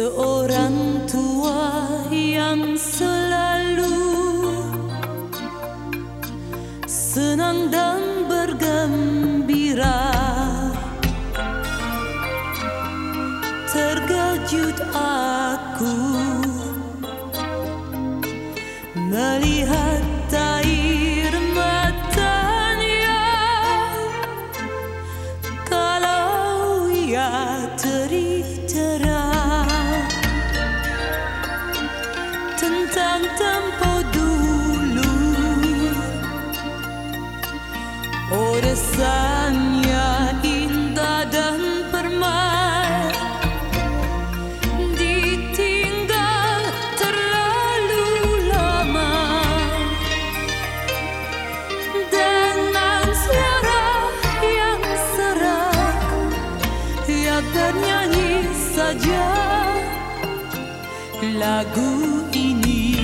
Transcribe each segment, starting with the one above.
Seorang tua yang selalu senang dan bergembira. Terkejut aku. Lagu ini.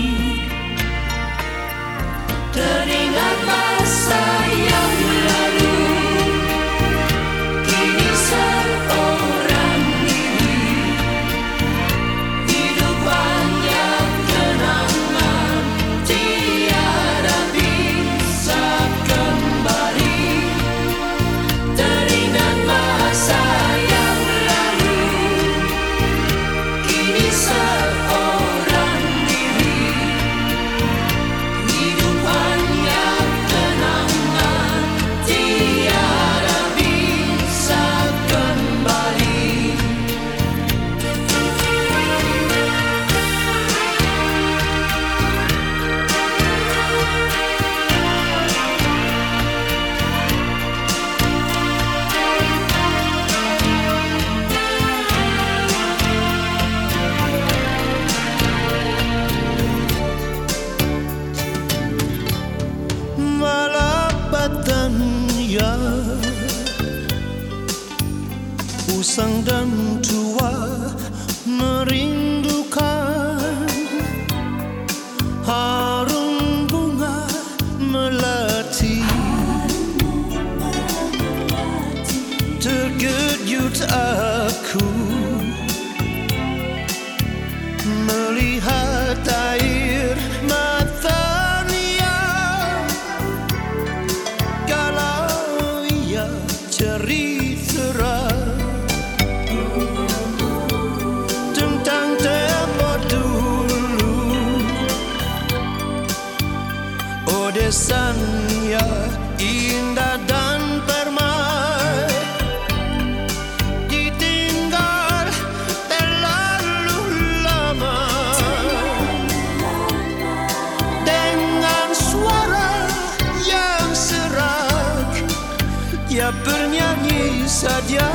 Teringat masa yang lalu Kini seorang diri. Hidup hanya kenangan Tiada bisa kembali. Teringat masa yang lalu Kini seorang Usang dan tua merindukan. Harum bunga melati. Terkejut aku bernyanyi saja.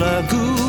Lagu